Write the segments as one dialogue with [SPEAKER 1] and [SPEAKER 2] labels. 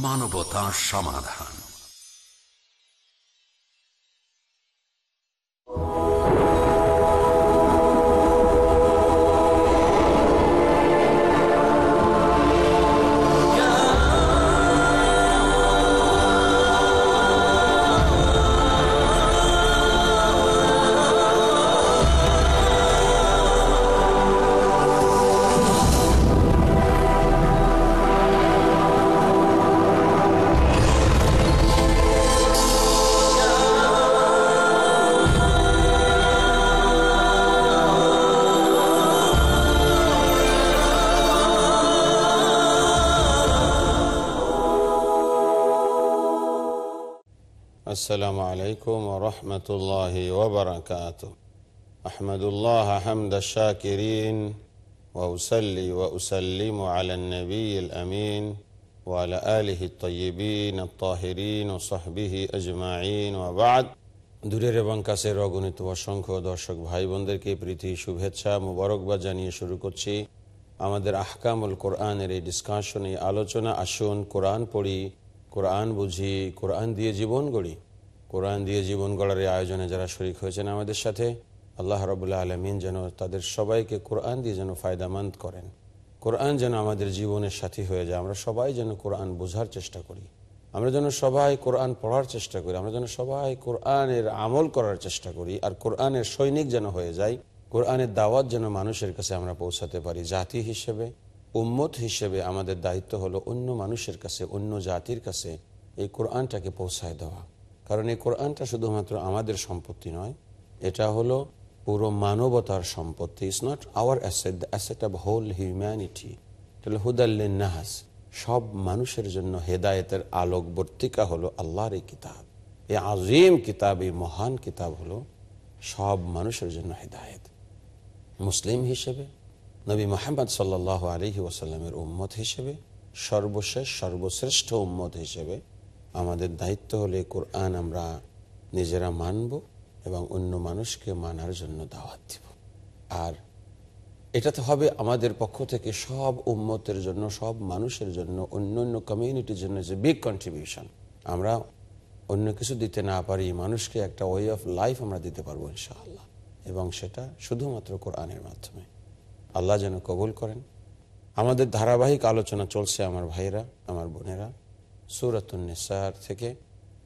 [SPEAKER 1] মানবতা সমাধান।
[SPEAKER 2] عليكم ورحمة الله وبركاته أحمد الله حمد الشاكرين وأسلي وأسلم على النبي الأمين وعلى آله الطيبين الطاهرين وصحبه أجمعين وبعد দূরের এবং কাছের অগণিত অসংখ্য দর্শক ভাই বোনদেরকে প্রীতি শুভেচ্ছা মুবারকবাদ জানিয়ে শুরু করছি আমাদের আহকামুল কোরআনের এই ডিসকাশন এই আলোচনা আসুন কোরআন পড়ি কোরআন বুঝি কোরআন দিয়ে জীবন গড়ি কোরআন দিয়ে জীবন গড়ার আয়োজনে যারা শরিক হয়েছেন, আমাদের সাথে আল্লাহ রবুল্লাহ আলমিন যেন তাদের সবাইকে কোরআন দিয়ে যেন ফায়দামন্দ করেন। কোরআন যেন আমাদের জীবনের সাথী হয়ে যায়। আমরা সবাই যেন কোরআন বোঝার চেষ্টা করি। আমরা যেন সবাই কোরআন পড়ার চেষ্টা করি। আমরা যেন সবাই কোরআনের আমল করার চেষ্টা করি আর কোরআনের সৈনিক যেন হয়ে যাই। কোরআনের দাওয়াত যেন মানুষের কাছে আমরা পৌঁছাতে পারি। জাতি হিসেবে, উম্মত হিসেবে আমাদের দায়িত্ব হলো অন্য মানুষের কাছে, অন্য জাতির কাছে এই কোরআনটাকে পৌঁছায় দেওয়া। কারণ এই কোরআনটা শুধুমাত্র আমাদের সম্পত্তি নয়, এটা হলো পুরো মানবতার সম্পত্তি। It's not our asset the asset of whole humanity এটা হুদাল্লিন নাহাস সব মানুষের জন্য হেদায়েতের আলোকবর্তিকা হলো আল্লাহর এই কিতাব। এই আজিম কিতাব, এই মহান কিতাব হলো সব মানুষের জন্য হেদায়েত। মুসলিম হিসেবে, নবী মোহাম্মদ সাল্লাহ আলহি ওসাল্লামের উম্মত হিসেবে, সর্বশেষ, সর্বশ্রেষ্ঠ উম্মত হিসেবে আমাদের দায়িত্ব হলে কোরআন আমরা নিজেরা মানব এবং অন্য মানুষকে মানার জন্য দাওয়াত দিব। আর এটাতে হবে আমাদের পক্ষ থেকে সব উম্মতের জন্য, সব মানুষের জন্য, অন্য অন্য কমিউনিটির জন্য যে বিগ কন্ট্রিবিউশন আমরা অন্য কিছু দিতে না পারি, মানুষকে একটা ওয়ে অফ লাইফ আমরা দিতে পারব ইনশাআল্লাহ। এবং সেটা শুধুমাত্র কোরআনের মাধ্যমে। আল্লাহ যেন কবুল করেন। আমাদের ধারাবাহিক আলোচনা চলছে আমার ভাইরা আমার বোনেরা। সুরাতুন্নেসার থেকে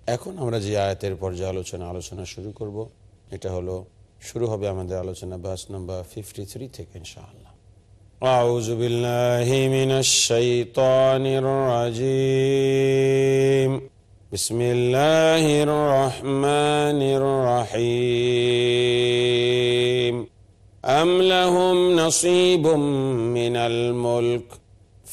[SPEAKER 2] এখন আমরা যে আয়াতের পর্যালোচনা আলোচনা শুরু করব এটা হলো শুরু হবে আমাদের আলোচনা বাস নম্বর ফিফটি থ্রি থেকে ইনশাআল্লাহ أعوذ بالله من الشيطان الرجيم بسم الله الرحمن الرحيم أم لهم نصيب من الملك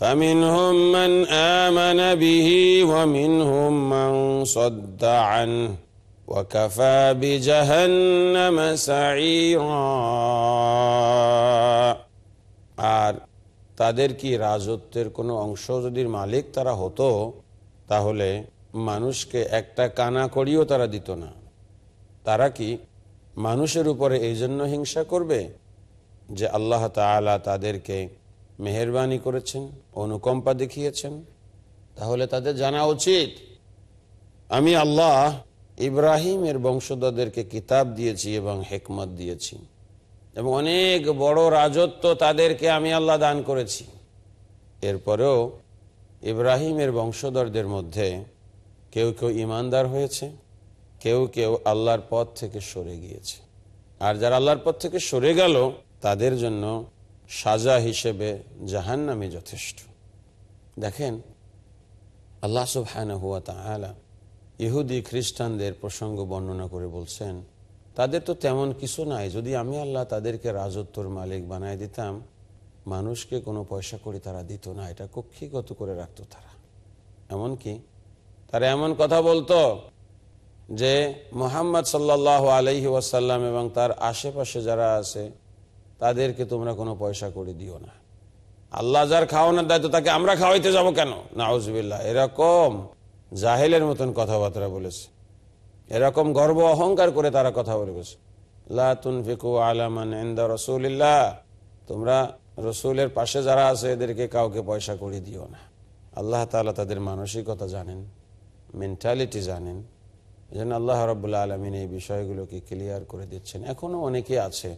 [SPEAKER 2] فمنهم من آمن به ومنهم من صد عنه وكفى بجهنم سعيرا আর তাদের কি রাজত্বের কোনো অংশ যদি মালিক তারা হতো তাহলে মানুষকে একটা কানা করিও তারা দিত না তারা কি মানুষের উপরে এই জন্য হিংসা করবে যে আল্লাহ তালা তাদেরকে মেহরবানি করেছেন, অনুকম্পা দেখিয়েছেন, তাহলে তাদের জানা উচিত। আমি আল্লাহ ইব্রাহিমের বংশধরদেরকে কিতাব দিয়েছি এবং হেকমত দিয়েছি। এবং অনেক বড় রাজত্ব তাদেরকে আমি আল্লাহ দান করেছি। এরপরেও ইব্রাহিমের বংশধরদের মধ্যে কেউ কেউ ইমানদার হয়েছে, কেউ কেউ আল্লাহর পথ থেকে সরে গিয়েছে। আর যারা আল্লাহর পথ থেকে সরে গেল, তাদের জন্য সাজা হিসেবে জাহান্নামে যথেষ্ট। দেখেন, আল্লাহ সুবহান হুয়া তালা ইহুদি খ্রিস্টানদের প্রসঙ্গ বর্ণনা করে বলছেন, তাদের তো তেমন কিছু নাই। যদি আমি আল্লাহ তাদেরকে রাজত্বর মালিক বানায় দিতাম, মানুষকে কোনো পয়সা করে তারা দিত না। এটা কক্ষিগত করে রাখত তারা। এমনকি তারা এমন কথা বলতো যে মোহাম্মদ সাল্লাহ আলহি ওয়াসাল্লাম এবং তার আশেপাশে যারা আছে তাদেরকে তোমরা কোনো পয়সা করে দিও না। আল্লাহ যার খাওয়ানোর দায়িত্ব তাকে আমরা খাওয়াইতে যাব কেন? নাউজবিল্লা এরকম জাহেলের মতন কথাবার্তা বলেছে। এরকম গর্ব অহংকার করে তারা কথা বলে গেছে লাতুন ফিকু আলামান এন্দা রসুলিল্লাহ, তোমরা রসুলের পাশে যারা আছে এদেরকে কাউকে পয়সা করে দিও না। আল্লাহ তালা তাদের মানসিকতা জানেন, মেন্টালিটি জানেন। জন্য আল্লাহ রবাহ আলমিন এই বিষয়গুলোকে ক্লিয়ার করে দিচ্ছেন। এখনও অনেকে আছে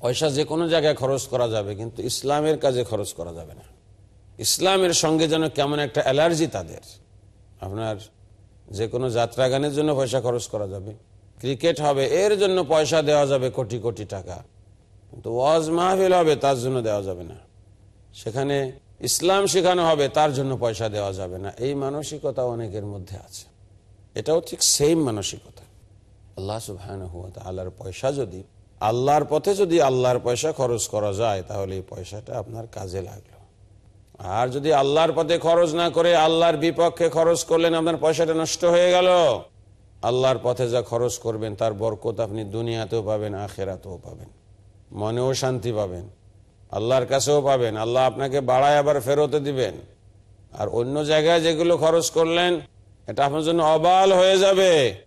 [SPEAKER 2] পয়সা যে কোনো জায়গায় খরচ করা যাবে, কিন্তু ইসলামের কাজে খরচ করা যাবে না। ইসলামের সঙ্গে যেন কেমন একটা অ্যালার্জি তাদের। আপনার যে কোনো যাত্রা গানের জন্য পয়সা খরচ করা যাবে। ক্রিকেট হবে, এর জন্য পয়সা দেওয়া যাবে কোটি কোটি টাকা। কিন্তু ওয়াজ মাহফিল হবে, তার জন্য দেওয়া যাবে না। সেখানে ইসলাম শেখানো হবে, তার জন্য পয়সা দেওয়া যাবে না। এই মানসিকতা অনেকের মধ্যে আছে। এটাও ঠিক সেম মানসিকতা। আল্লাহ সুবহান আল্লাহর পয়সা যদি আল্লাহর পথে যদি আল্লাহর পয়সা খরচ করা যায়, তাহলে এই পয়সাটা আপনার কাজে লাগল। আর যদি আল্লাহর পথে খরচ না করে আল্লাহর বিপক্ষে খরচ করলেন, আপনার পয়সাটা নষ্ট হয়ে গেল। আল্লাহর পথে যা খরচ করবেন, তার বরকত আপনি দুনিয়াতেও পাবেন, আখেরাতেও পাবেন। মনেও শান্তি পাবেন। আল্লাহর কাছেও পাবেন। আল্লাহ আপনাকে বাড়ায় আবার ফেরতে দিবেন। আর অন্য জায়গায় যেগুলো খরচ করলেন, এটা আপনার জন্য অবাল হয়ে যাবে।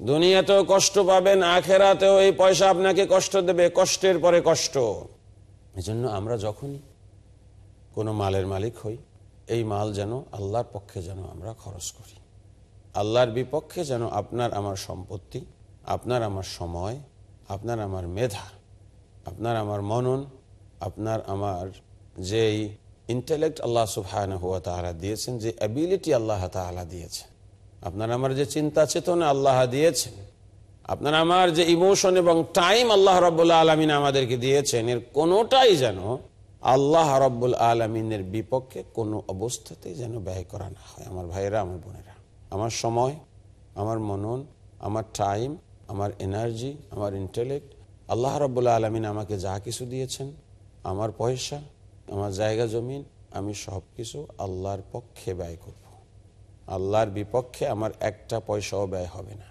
[SPEAKER 2] দুনিয়াতেও কষ্ট পাবেন, আখেরাতেও এই পয়সা আপনাকে কষ্ট দেবে, কষ্টের পরে কষ্ট। এজন্য আমরা যখনই কোনো মালের মালিক হই, এই মাল যেন আল্লাহর পক্ষে যেন আমরা খরচ করি। আল্লাহর বিপক্ষে যেন আপনার আমার সম্পত্তি, আপনার আমার সময়, আপনার আমার মেধা, আপনার আমার মনন, আপনার আমার যেই ইন্টেলেক্ট আল্লাহ সুফায়ন হুয়া তাহারা দিয়েছেন, যে অ্যাবিলিটি আল্লাহ তাহলা দিয়েছেন। আপনার আমার যে চিন্তা চেতনা আল্লাহ দিয়েছেন, আপনার আমার যে ইমোশন এবং টাইম আল্লাহ রব্বুল্লা আলমিন আমাদেরকে দিয়েছেন, এর কোনোটাই যেন আল্লাহ রব্বুল আলমিনের বিপক্ষে কোনো অবস্থাতেই যেন ব্যয় করা না হয়। আমার ভাইয়েরা, আমার বোনেরা, আমার সময়, আমার মনন, আমার টাইম আমার এনার্জি আমার ইন্টেলেক্ট আল্লাহ রব্বুল্লা আলমিন আমাকে যা কিছু দিয়েছেন, আমার পয়সা, আমার জায়গা জমিন, আমি সব কিছু আল্লাহর পক্ষে ব্যয় করব। আল্লাহর বিপক্ষে আমার একটা পয়সাও ব্যয় হবে না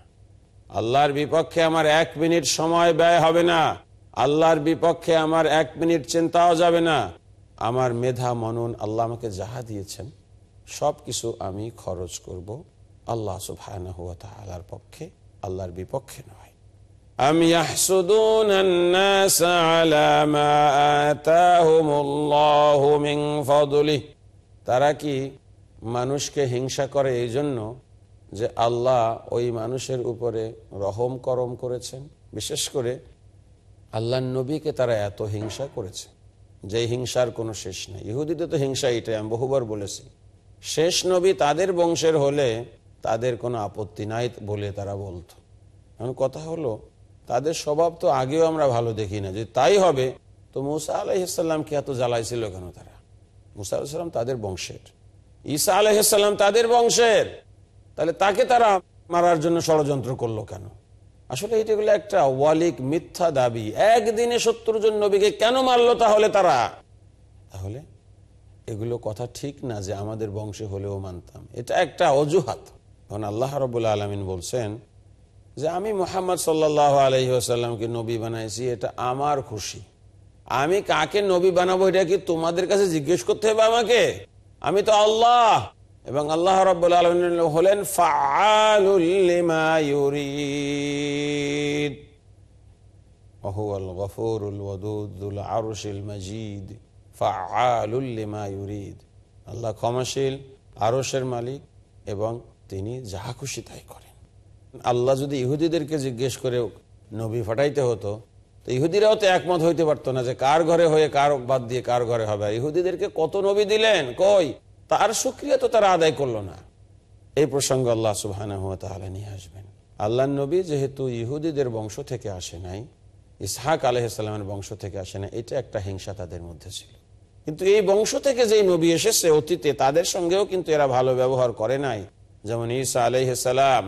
[SPEAKER 2] আল্লাহর বিপক্ষে আমার এক মিনিট সময় ব্যয় হবে না আল্লাহর বিপক্ষে আমার এক মিনিট চিন্তাও যাবে না আমার মেধা মনন আল্লাহ আমাকে যাহা দিয়েছেন সব কিছু আমি খরচ করব আল্লাহ সুবাহর পক্ষে আল্লাহর বিপক্ষে নয় أم يحسدون الناس على ما آتاهم الله من فضله তারা কি মানুষকে হিংসা করে এই জন্য যে আল্লাহ ওই মানুষের উপরে রহম করম করেছেন। বিশেষ করে আল্লাহ নবীকে তারা এত হিংসা করেছে, যে হিংসার কোনো শেষ নেই। ইহুদিতে তো হিংসা এটাই, আমি বহুবার বলেছি। শেষ নবী তাদের বংশের হলে তাদের কোনো আপত্তি নাই বলে তারা বলতো। এখন কথা হলো, তাদের স্বভাব তো আগেও আমরা ভালো দেখি না যে তাই হবে, তো মুসা আলাইসাল্লামকে এত জ্বালাইছিল কেন তারা? মুসা আলাহিসাল্লাম তাদের বংশের। ঈসা আলহাম তাদের বংশের। তাহলে তাকে তারা মারার জন্য ষড়যন্ত্র করল কেন? আসলে এটাগুলো একটা ওয়ালিক মিথ্যা দাবি। একদিনে সত্তর জন নবীকে কেন মারলো তাহলে তারা? তাহলে এগুলো কথা ঠিক না যে আমাদের বংশে হলেও মানতাম। এটা একটা অজুহাত। কারণ আল্লাহ রবুল্লা আলমিন বলছেন যে আমি মোহাম্মদ সাল্লাহ আলহি আসাল্লামকে নবী বানাইছি, এটা আমার খুশি। আমি কাকে নবী বানাবো এটা কি তোমাদের কাছে জিজ্ঞেস করতে হবে আমাকে? আমি তো আল্লাহ। এবং আল্লাহ রব্বুল আলম হলেন আল্লাহ ক্ষমাশীল আরসের মালিক, এবং তিনি যাহা খুশি তাই করেন। আল্লাহ যদি ইহুদিদেরকে জিজ্ঞেস করে নবী ফাটাইতে হতো তো ইহুদিরাও তো একমত হইতে পারতো না যে কার ঘরে হয়ে কার বাদ দিয়ে কার ঘরে হবে। ইহুদিদেরকে কত নবী দিলেন? কই? তার সুক্রিয়া তো তারা আদায় করল না। এই প্রসঙ্গ আল্লাহ সুবাহ নিয়ে আসবেন। আল্লাহ নবী যেহেতু ইহুদিদের বংশ থেকে আসে নাই, ইসহাক আলহিসাল্লামের বংশ থেকে আসে না এটা একটা হিংসা তাদের মধ্যে ছিল। কিন্তু এই বংশ থেকে যে নবী এসেছে অতীতে, তাদের সঙ্গেও কিন্তু এরা ভালো ব্যবহার করে নাই। যেমন ঈসা আলহিসাল্লাম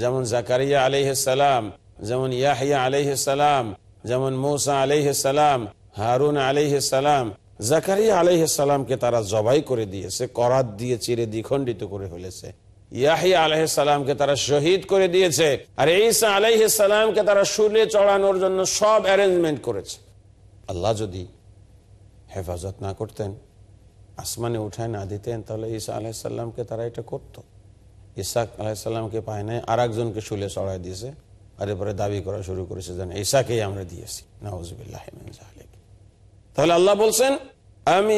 [SPEAKER 2] যেমন জাকারিয়া আলহিসাল্লাম যেমন ইয়াহিয়া আলহিসাল্লাম যেমন মৌসা আলহিসাল্লাম হারুন আলহিসাল্লাম জাকারিয়া আলহিসাল্লামকে তারা জবাই করে দিয়েছে, করাত দিয়ে চিরে দ্বিখণ্ডিত করে ফেলেছে। ইয়াহিয়া আলহিসামকে তারা শহীদ করে দিয়েছে, আর ঈসা আলাইহিসালামকে তারা শুলে চড়ানোর জন্য সব অ্যারেঞ্জমেন্ট করেছে। আল্লাহ যদি হেফাজত না করতেন, আসমানে উঠায় না দিতেন, তাহলে ঈসা আলাহিসাল্লামকে তারা এটা করতো। ইসাক আলাহিসাল্লামকে পায় নাই আর একজনকে শুলে চড়াই দিয়েছে। আর এরপরে দাবি করা শুরু করেছে যেন ঈসাকেই আমরা দিয়েছি নওয়াজবিল্লাহ তাহলে আল্লাহ বলছেন, আমি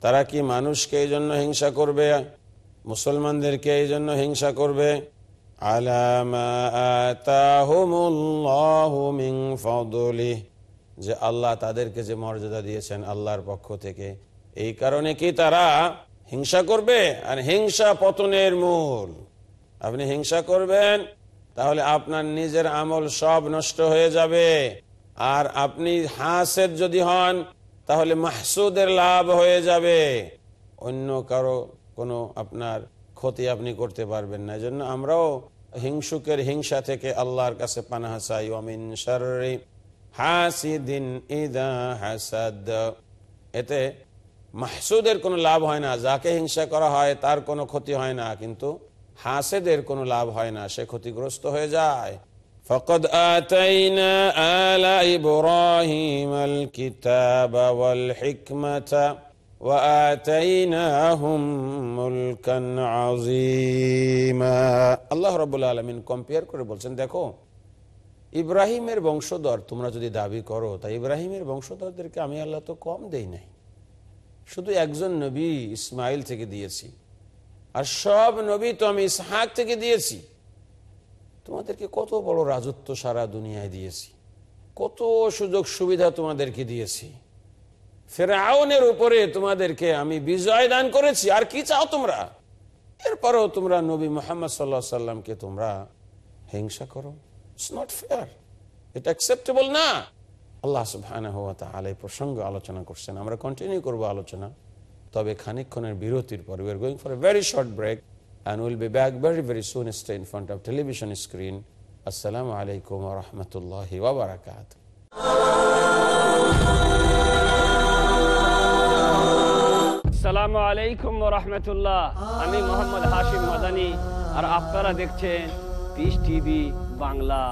[SPEAKER 2] তারা কি মানুষকে এই জন্য হিংসা করবে? মুসলমানদেরকে এই জন্য হিংসা করবে? যে আল্লাহ তাদেরকে যে মর্যাদা দিয়েছেন আল্লাহর পক্ষ থেকে। এই কারণে কি তারা হিংসা করবে? আর হিংসা পতনের মূল। আপনি হিংসা করবেন, তাহলে আপনার নিজের আমল সব নষ্ট হয়ে যাবে। আর আপনি হাসের যদি হন, তাহলে মাহসুদের লাভ হয়ে যাবে। অন্য কারও কোনো আপনার ক্ষতি আপনি করতে পারবেন না। জন্য আমরাও হিংসুকের হিংসা থেকে আল্লাহর কাছে পানাহা চাই। অমিন হাসাদ। এতে মাহসুদের কোনো লাভ হয় না। যাকে হিংসা করা হয়, তার কোনো ক্ষতি হয় না। কিন্তু হাসেদের কোনো লাভ হয় না সে ক্ষতিগ্রস্ত হয়ে যায় فقد آتينا آل إبراهيم الكتاب والحكمة وآتيناهم ملكا عظيما আল্লাহ রাব্বুল আলামিন কম্পেয়ার করে বলছেন দেখো ইব্রাহিমের বংশধর তোমরা যদি দাবি করো তা ইব্রাহিমের বংশধরদেরকে আমি আল্লাহ তো কম দেই নাই শুধু একজন নবী ইসমাইল থেকে দিয়েছি আর সব নবী তো আমি ইসহাক থেকে দিয়েছি। তোমাদেরকে কত বড় রাজত্ব সারা দুনিয়ায় দিয়েছি। কত সুযোগ সুবিধা তোমাদেরকে দিয়েছি। ফেরাউনের উপরে তোমাদেরকে আমি বিজয় দান করেছি। আর কি চাও তোমরা? এরপরেও তোমরা নবী মোহাম্মদ সাল্লা সাল্লামকে তোমরা হিংসা করো। ইটস নট ফেয়ার এটা অ্যাকসেপ্টেবল না। আল্লাহ সুবাহ প্রসঙ্গ আলোচনা করছেন। আমরা কন্টিনিউ করব আলোচনা। তবে খানিক্ষণের বিরতির পর we are going for a very short break and will be back very very soon stay in front of television screen আসসালামু আলাইকুম রহমতুল্লাহ ওবরাকাত
[SPEAKER 3] আসসালামু আলাইকুম রহমতুল্লাহ আমি মোহাম্মদ হাশিম মাদানি, আর আপনারা দেখছেন পিস টিভি বাংলা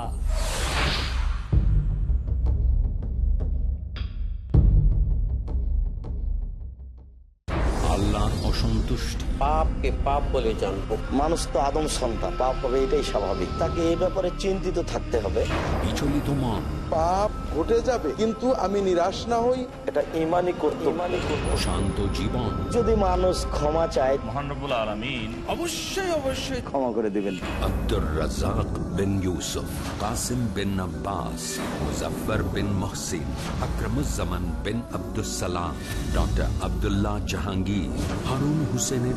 [SPEAKER 4] পাপকে পাপ বলে জানব।
[SPEAKER 5] মানুষ তো আদম সন্তান পাপ হবে এটাই স্বাভাবিক। তাকে এই ব্যাপারে চিন্তিত থাকতে হবে।
[SPEAKER 1] বিচলিত মন
[SPEAKER 6] পাপ ঘটে যাবে কিন্তু আমি নিরাশ না হই।
[SPEAKER 5] এটা ইমানই করতে ইমানই
[SPEAKER 1] শান্ত জীবন।
[SPEAKER 5] যদি মানুষ ক্ষমা চায়
[SPEAKER 7] মহানবুল আলমিন
[SPEAKER 6] অবশ্যই অবশ্যই
[SPEAKER 5] ক্ষমা করে দিবেন।
[SPEAKER 1] আব্দুর রাজাক বিন ইউসুফ কাসিম বিন আব্বাস মুজফর বিন মহসিন আকরমুজ্জামান বিন আব্দুস সালাম ডক্টর আব্দুল্লাহ জাহাঙ্গীর হারুন হোসেনের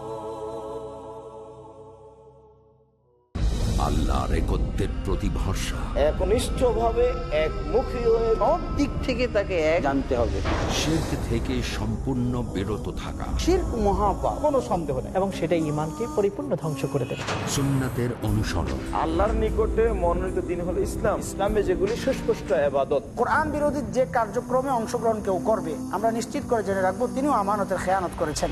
[SPEAKER 1] আল্লাহর একত্রের প্রতি ভরসা
[SPEAKER 5] একনিষ্ঠ ভাবে একমুখী হয়ে
[SPEAKER 8] সব দিক থেকে তাকে এক
[SPEAKER 5] জানতে হবে।
[SPEAKER 1] শির্ক থেকে সম্পূর্ণ বিরত থাকা।
[SPEAKER 8] শিরক মহাপাপ।
[SPEAKER 9] কোনো সন্দেহ নেই। এবং সেটা ইমানকে পরিপূর্ণ ধ্বংস করে দেবে।
[SPEAKER 1] সুন্নাতের অনুসরণ।
[SPEAKER 6] আল্লাহর নিকটে মনোনীত দিন হলো ইসলাম। ইসলামে যেগুলি সুস্পষ্ট আবাদত
[SPEAKER 9] কোরআন বিরোধী যে কার্যক্রমে অংশগ্রহণ কেউ করবে আমরা নিশ্চিত করে জেনে রাখব তিনিও আমানতের খেয়ানত করেছেন।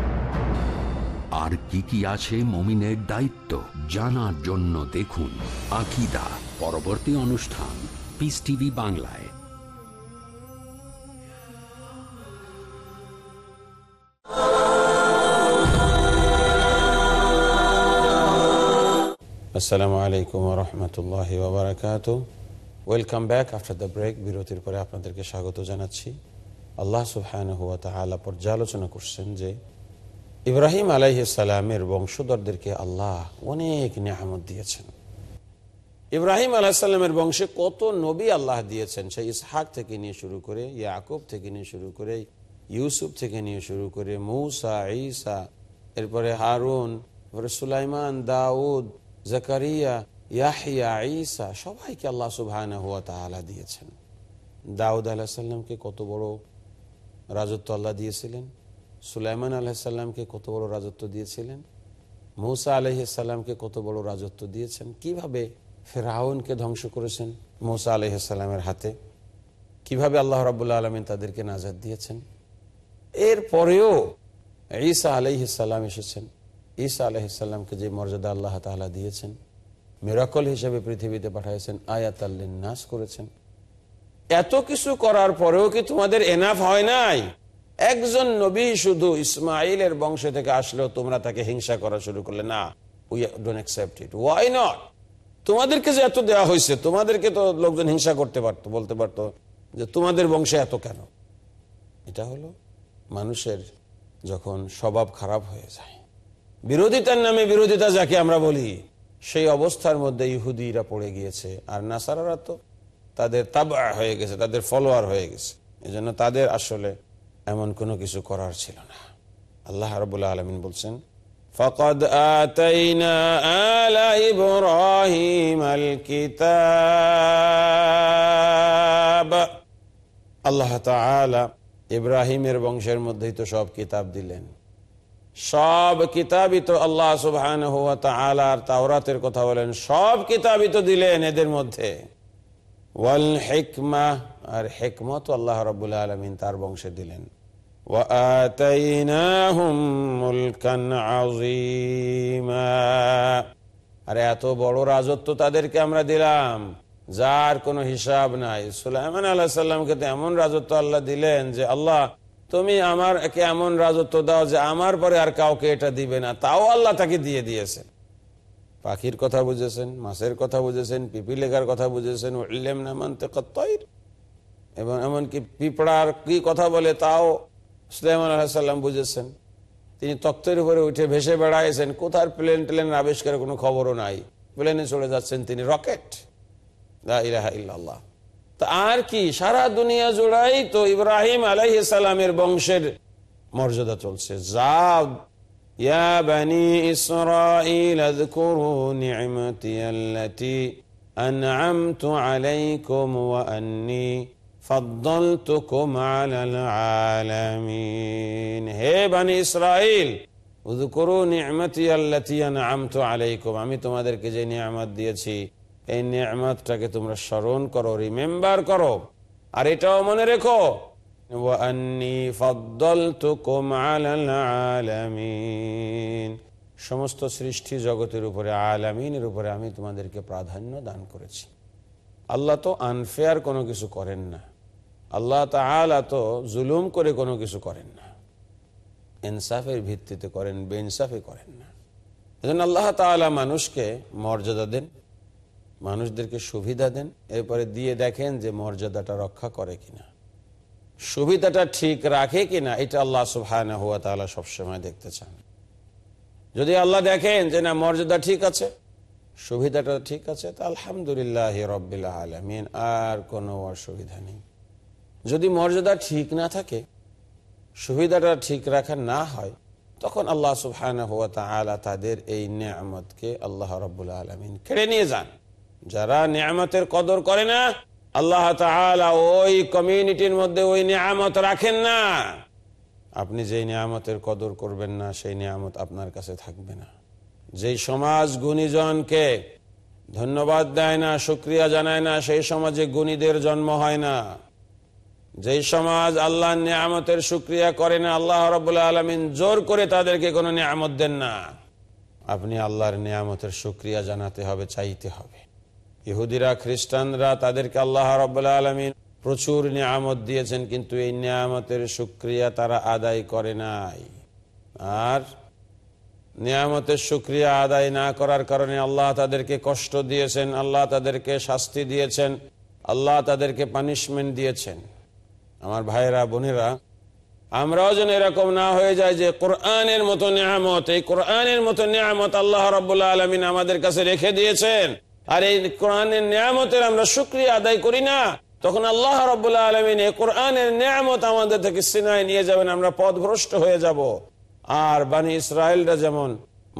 [SPEAKER 1] আর কি কি আছে মমিনের দায়িত্ব জানার জন্য দেখুন আকিদা, পরবর্তী অনুষ্ঠান পিস টিভি বাংলায়।
[SPEAKER 2] আসসালামু আলাইকুম রহমতুল্লাহ ওবরাকাত welcome back after the break বিরতির পরে আপনাদেরকে স্বাগত জানাচ্ছি। আল্লাহ সুবহান হুয়া তালা পর্যালোচনা করছেন যে ইব্রাহিম আলাইসালামের বংশধরদেরকে আল্লাহ অনেক নিয়ামত দিয়েছেন। ইব্রাহিম আলাহিসাল্লামের বংশে কত নবী আল্লাহ দিয়েছেন, সেই ইসহাক থেকে নিয়ে শুরু করে, ইয়াকুব থেকে নিয়ে শুরু করে, ইউসুফ থেকে নিয়ে শুরু করে, মৌসা, ঈসা, এরপরে হারুন, এরপরে সুলাইমান, দাউদ, জাকারিয়া ইয়াহিয়া ঈসা, সবাইকে আল্লাহ সুবহান হুয়া তালা দিয়েছেন। দাউদ আলাহিসাল্লামকে কত বড় রাজত্ব আল্লাহ দিয়েছিলেন? সুলাইমান আলাহিসাল্লামকে কত বড় রাজত্ব দিয়েছিলেন? মৌসা আলহিসাল্লামকে কত বড় রাজত্ব দিয়েছেন? কীভাবে ফেরাউনকে ধ্বংস করেছেন মৌসা আলহিসাল্লামের হাতে? কীভাবে আল্লাহ রাবুল্লা আলমিন তাদেরকে নাজাদ দিয়েছেন? এর পরেও ঈসা আলহিসাল্লাম এসেছেন। ঈসা আলহিসাল্লামকে যে মর্যাদা আল্লাহ তালা দিয়েছেন, মেরাকল হিসেবে পৃথিবীতে পাঠাইছেন আয়াত আল্লিন নাশ করেছেন। এত কিছু করার পরেও কি তোমাদের এনাফ হয় নাই? একজন নবী শুধু ইসমাইলের বংশ থেকে আসলেও তোমরা তাকে হিংসা করা শুরু করলে, না we don't eat why not তোমাদেরকে যে এত দেওয়া হয়েছে, তোমাদেরকে তো লোকজন হিংসা করতে পারতো, বলতে পারতো যে তোমাদের বংশে এত কেন? এটা হলো মানুষের যখন স্বভাব খারাপ হয়ে যায়। বিরোধিতার নামে বিরোধিতা যাকে আমরা বলি, সেই অবস্থার মধ্যে ইহুদিরা পড়ে গিয়েছে, আর নাসারারা তো তাদের তাবা হয়ে গেছে, তাদের ফলোয়ার হয়ে গেছে। এজন্য তাদের আসলে এমন কোনো কিছু করার ছিল না আল্লাহ রবুল্লা আলমিন বলছেন فقد آتينا آل إبراهيم الكتاب আল্লাহ তাআলা ইব্রাহিমের বংশের মধ্যেই তো সব কিতাব দিলেন সব কিতাবই তো আল্লাহ সুবহান হুয়া তাআলার তাওরাতের কথা বলেন সব কিতাবই তো দিলেন এদের মধ্যে ওয়াল হিকমা আর হেকমত আল্লাহ রাব্বুল আলামিন তার বংশে দিলেন وآتيناهم ملكا عظيما আর এত বড় রাজত্ব তাদেরকে আমরা দিলাম যার কোনো হিসাব নাই সুলাইমান আল্লাহ সাল্লামকে তো এমন রাজত্ব আল্লাহ দিলেন যে আল্লাহ তুমি আমার একে এমন রাজত্ব দাও যে আমার পরে আর কাউকে এটা দিবে না তাও আল্লাহ তাকে দিয়ে দিয়েছেন পাখির কথা বুঝেছেন মাছের কথা বুঝেছেন পিপিলেখার কথা বুঝেছেন উল্লেম নামান্তে কত্তইর এবং এমনকি পিঁপড়ার কি কথা বলে তাও সুলাইমান আলাহিসাল্লাম বুঝেছেন তিনি তক্তের উপরে উঠে ভেসে বেড়াইছেন কোথার প্লেন টেলেন আবিষ্কারের কোনো খবরও নাই প্লেনে চলে যাচ্ছেন তিনি রকেট ইল্লাল্লাহ তা আর কি সারা দুনিয়া জোড়াই তো ইব্রাহিম আলাইসালামের বংশের মর্যাদা চলছে যা يا بني إسرائيل اذكروا نعمتي التي أنعمت عليكم وأني فضلتكم على العالمين হে বানি ইসরাইল উযকুরু নি'মাতি আল্লাতী আন'আমতু আলাইকুম আমি তোমাদেরকে যে নিয়ামত দিয়েছি এই নিয়ামতটাকে তোমরা স্মরণ করো রিমেম্বার করো আর এটাও মনে রেখো ওয়ান্নী ফাদ্দালতুকুম আলাল আলামিন সমস্ত সৃষ্টি জগতের উপরে আলামিনের উপরে আমি তোমাদেরকে প্রাধান্য দান করেছি আল্লাহ তো আনফেয়ার কোনো কিছু করেন না আল্লাহ তালা তো জুলুম করে কোনো কিছু করেন না। ইনসাফের ভিত্তিতে করেন, বেইনসাফে করেন না। এজন্য আল্লাহ তালা মানুষকে মর্যাদা দেন, মানুষদেরকে সুবিধা দেন, এরপরে দিয়ে দেখেন যে মর্যাদাটা রক্ষা করে কিনা। সুবিধাটা ঠিক রাখে কিনা, এটা আল্লাহ সুবহান হুয়া তালা সবসময় দেখতে চান। যদি আল্লাহ দেখেন যে না, মর্যাদা ঠিক আছে, সুবিধাটা ঠিক আছে, তা আলহামদুলিল্লাহ রব্বিল আলমিন, আর কোনো অসুবিধা নেই। যদি মর্যাদা ঠিক না থাকে, সুবিধাটা ঠিক রাখা না হয়, তখন আল্লাহ সুবহান হুয়া তালা তাদের এই নিয়ামতকে আল্লাহ রব্বুল আলমিন কেড়ে নিয়ে যান। যারা নিয়ামতের কদর করে না, আল্লাহ ওই কমিউনিটির মধ্যে ওই নিয়ামত রাখেন না। আপনি যেই নিয়ামতের কদর করবেন না, সেই নিয়ামত আপনার কাছে থাকবে না। যেই সমাজ গুণীজনকে ধন্যবাদ দেয় না সুক্রিয়া জানায় না, সেই সমাজে গুণীদের জন্ম হয় না। যেই সমাজ আল্লাহ নিয়ামতের সুক্রিয়া করে না, আল্লাহ রবাহ আলমিন জোর করে তাদেরকে কোনো নিয়ামত দেন না। আপনি আল্লাহর নিয়ামতের সুক্রিয়া জানাতে হবে, চাইতে হবে। ইহুদিরা, খ্রিস্টানরা তাদেরকে আল্লাহ রবাহ আলমিন প্রচুর নিয়ামত দিয়েছেন, কিন্তু এই নিয়ামতের সুক্রিয়া তারা আদায় করে নাই। আর নিয়ামতের সুক্রিয়া আদায় না করার কারণে আল্লাহ তাদেরকে কষ্ট দিয়েছেন, আল্লাহ তাদেরকে শাস্তি দিয়েছেন, আল্লাহ তাদেরকে পানিশমেন্ট দিয়েছেন। আমার ভাইয়েরা, বোনেরা, আমরাও যেন এরকম না হয়ে যায় যে কোরআনের মতো নিয়ামত, এই কোরআনের মতো নিয়ামত আল্লাহ রবাহ আলমিন আমাদের কাছে রেখে দিয়েছেন। আর এই কোরআনের নিয়ামতের আমরা সুক্রিয়া আদায় করি না। তখন আল্লাহ রবাহ আলমিন এই কোরআনের নিয়ামত আমাদের থেকে সিনায় নিয়ে যাবেন, আমরা পথভ্রষ্ট হয়ে যাব। আর বানি ইসরায়েলরা যেমন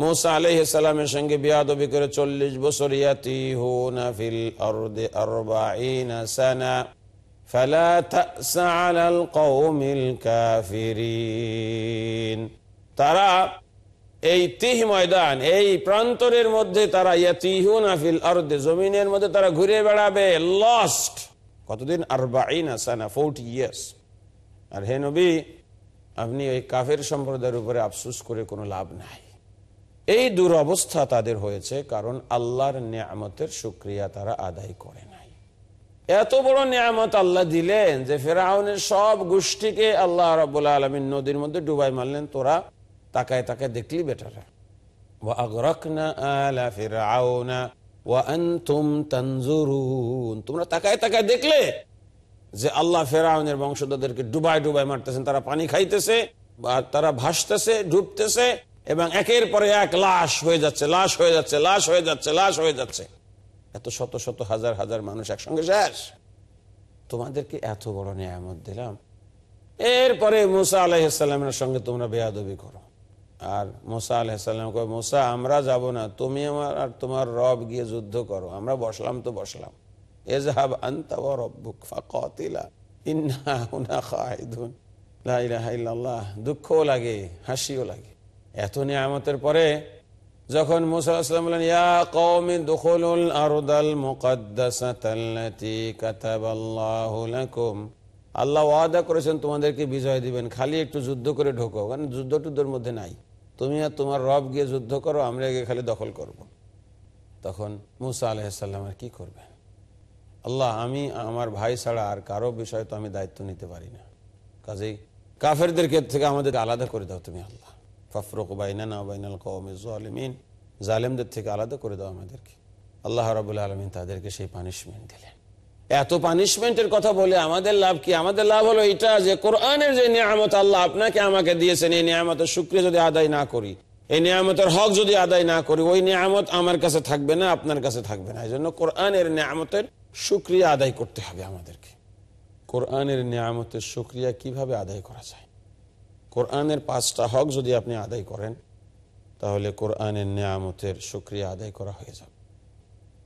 [SPEAKER 2] মৌসা আলহিসামের সঙ্গে বিয়াদবি করে চল্লিশ বছর ইয়াতি আরবাইনা সানা فلا تأس على القوم الكافرين তারা এই তিহ ময়দান এই প্রান্তরের মধ্যে তারা ইয়াতিহুনা ফিল আরদে জমিনের মধ্যে তারা ঘুরে বেড়াবে লস্ট কতদিন আরবাইনা সানা 40 ইয়ার্স আর হে নবী আপনি ওই কাফের সম্প্রদায়ের উপরে আফসুস করে কোনো লাভ নাই এই দুরবস্থা তাদের হয়েছে কারণ আল্লাহর নিয়ামতের সুক্রিয়া তারা আদায় করে নাই এত বড় নিয়ামত আল্লাহ দিলেন যে ফেরাউনের সব গোষ্ঠীকে আল্লাহ রাবুল্লাহ আলমিন নদীর মধ্যে ডুবাই মারলেন। তোরা তাকায় তাকায় দেখলি বেটারা। তাকায় তাকায় দেখলে যে আল্লাহ ফেরাউনের বংশধরদেরকে ডুবাই ডুবাই মারতেছেন। তারা পানি খাইতেছে তারা ভাসতেছে, ডুবতেছে এবং একের পরে এক লাশ হয়ে যাচ্ছে, লাশ হয়ে যাচ্ছে, লাশ হয়ে যাচ্ছে, লাশ হয়ে যাচ্ছে। এত শত শত হাজার হাজার মানুষ একসঙ্গে শেষ। তোমাদেরকে এত বড় নিয়ামত দিলাম। এরপরে মুসা আলাহিসাল্লামের সঙ্গে তোমরা বেয়াদবি করো। আর মোসা আলাহিসাল্লাম কয়, মোসা, আমরা যাব না। তুমি আমার আর তোমার রব গিয়ে যুদ্ধ করো। আমরা বসলাম তো বসলাম। এজাহাব আন্তা রব্বুক ফাকিলা ইন্না হুনা ইল্লাল্লাহ। দুঃখও লাগে, হাসিও লাগে। এত নিয়ামতের পরে যখন ইয়া আল্লাহ ওয়াদা করেছেন, তোমাদেরকে বিজয় দিবেন। খালি একটু যুদ্ধ করে ঢোকো কারণ যুদ্ধ টুদ্ধের মধ্যে নাই। তুমি আর তোমার রব গিয়ে যুদ্ধ করো, আমরা গিয়ে খালি দখল করব। তখন মুসা আলাহিসাল্লাম আর কি করবেন আল্লাহ, আমি, আমার ভাই ছাড়া আর কারও বিষয়ে তো আমি দায়িত্ব নিতে পারি না। কাজেই কাফেরদের ক্ষেত্র থেকে আমাদের আলাদা করে দাও তুমি, আল্লাহ। ফফরুক বাইনানা বাইনাল কৌমিন জালেমদের থেকে আলাদা করে দাও আমাদেরকে। আল্লাহ রাবুল্লাহ আলমিন তাদেরকে সেই পানিশমেন্ট দিলেন। এত পানিশমেন্টের কথা বলে আমাদের লাভ কি? আমাদের লাভ হলো এটা যে কোরআনের যে নিয়ামত আল্লাহ আপনাকে আমাকে দিয়েছেন, এই নিয়ামতের শুক্রিয়া যদি আদায় না করি, এই নিয়ামতের হক যদি আদায় না করি, ওই নিয়ামত আমার কাছে থাকবে না, আপনার কাছে থাকবে না। এই জন্য কোরআনের নিয়ামতের সুক্রিয়া আদায় করতে হবে আমাদেরকে। কোরআনের নিয়ামতের সুক্রিয়া কীভাবে আদায় করা যায়? কোরআনের পাঁচটা হক যদি আপনি আদায় করেন, তাহলে কোরআনের নিয়ামতের সুক্রিয়া আদায় করা হয়ে যাবে।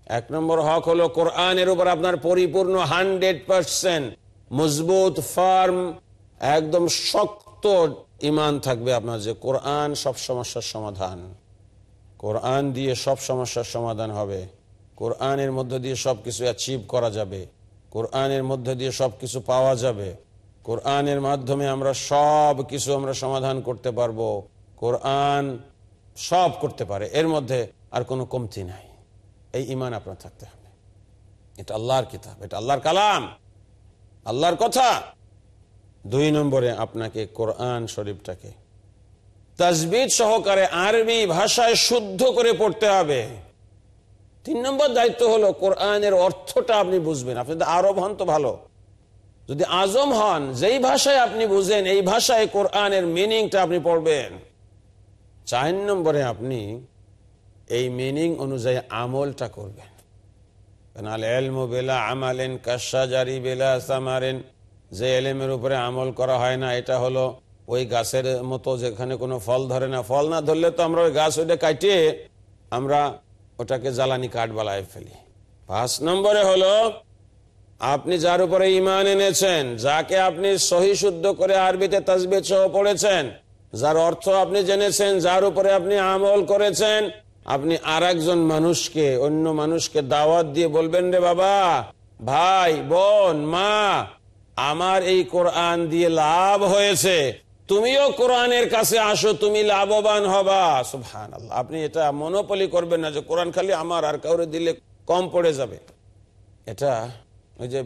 [SPEAKER 2] এক নম্বর হক হলো কোরআনের উপর আপনার পরিপূর্ণ হান্ড্রেড পার্সেন্ট মজবুত ফার্ম, একদম শক্ত ইমান থাকবে আপনার যে কোরআন সব সমস্যার সমাধান। কোরআন দিয়ে সব সমস্যার সমাধান হবে। কোরআনের মধ্যে দিয়ে সব কিছু অ্যাচিভ করা যাবে। কোরআনের মধ্যে দিয়ে সব কিছু পাওয়া যাবে। কোরআনের মাধ্যমে আমরা সব কিছু আমরা সমাধান করতে পারব। কোরআন সব করতে পারে। এর মধ্যে আর কোনো কমতি নাই। এই ইমান আপনার থাকতে হবে। এটা আল্লাহর কিতাব, এটা আল্লাহর কালাম। আল্লাহর কথা। দুই নম্বরে আপনাকে কোরআন শরীফটাকে তাজবিদ সহকারে আরবি ভাষায় শুদ্ধ করে পড়তে হবে। তিন নম্বর দায়িত্ব হলো কোরআনের অর্থটা আপনি বুঝবেন। আপনি আরব হন তো ভালো। যদি আজম হন, যেই ভাষায় আপনি বুঝেন, এই ভাষায় কোরআনের মিনিংটা আপনি পড়বেন। চার নম্বরে আপনি এই মিনিং অনুযায়ী আমলটা করবেন। বেলা আমালেন কাশাজারি বেলা সামারেন, যে এলেমের উপরে আমল করা হয় না, এটা হলো ওই গাছের মতো যেখানে কোনো ফল ধরে না। ফল না ধরলে তো আমরা ওই গাছ ওইটা কাটিয়ে আমরা ওটাকে জ্বালানি কাঠ বালায় ফেলি। পাঁচ নম্বরে হলো আপনি যার উপরে ইমান এনেছেন, যাকে আপনি সহি শুদ্ধ করে আরবিতে তাজবে সহ পড়েছেন যার অর্থ আপনি জেনেছেন, যার উপরে আপনি আমল করেছেন, আপনি আর মানুষকে, অন্য মানুষকে দাওয়াত দিয়ে বলবেন, রে বাবা, ভাই, বোন, মা, আমার এই কোরআন দিয়ে লাভ হয়েছে। তুমিও কোরআনের কাছে আসো, তুমি লাভবান হবা। সুহান আপনি এটা মনোপলি করবেন না যে কোরআন খালি আমার আর কাউরে দিলে কম পড়ে যাবে। এটা ওই যে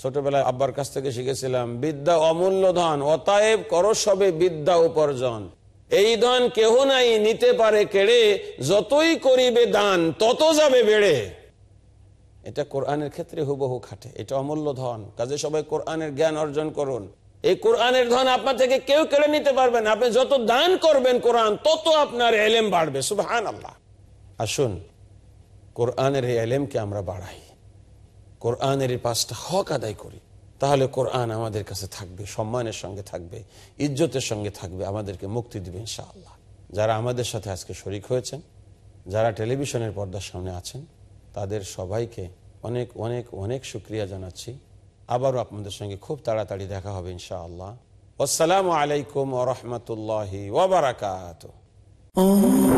[SPEAKER 2] ছোটবেলায় আব্বার কাছ থেকে শিখেছিলাম, বিদ্যা অমূল্য ধন অতায়েব করো সবে বিদ্যা উপার্জন। এই ধন কেহ নাই নিতে পারে কেড়ে, যতই করিবে দান, তত যাবে বেড়ে। এটা কোরআনের ক্ষেত্রে হুবহু খাটে, এটা অমূল্য ধন। কাজে সবাই কোরআনের জ্ঞান অর্জন করুন। এই কোরআনের ধন আপনার থেকে কেউ কেড়ে নিতে পারবেন আপনি যত দান করবেন কোরআন, তত আপনার এলেম বাড়বে। সুবহান আল্লাহ আসুন, কোরআনের এই এলেমকে আমরা বাড়াই। কোরআনের পাঁচটা হক আদায় করি, তাহলে কোরআন আমাদের কাছে থাকবে, সম্মানের সঙ্গে থাকবে, ইজ্জতের সঙ্গে থাকবে, আমাদেরকে মুক্তি দিবে ইনশাআল্লাহ। যারা আমাদের সাথে আজকে শরিক হয়েছেন, যারা টেলিভিশনের পর্দার সামনে আছেন, তাদের সবাইকে অনেক অনেক অনেক শুক্রিয়া জানাচ্ছি। আবারও আপনাদের সঙ্গে খুব তাড়াতাড়ি দেখা হবে ইনশাআল্লাহ। আসসালামু আলাইকুম ওরহমতুল্লাহি ওবরাকাত
[SPEAKER 10] সকল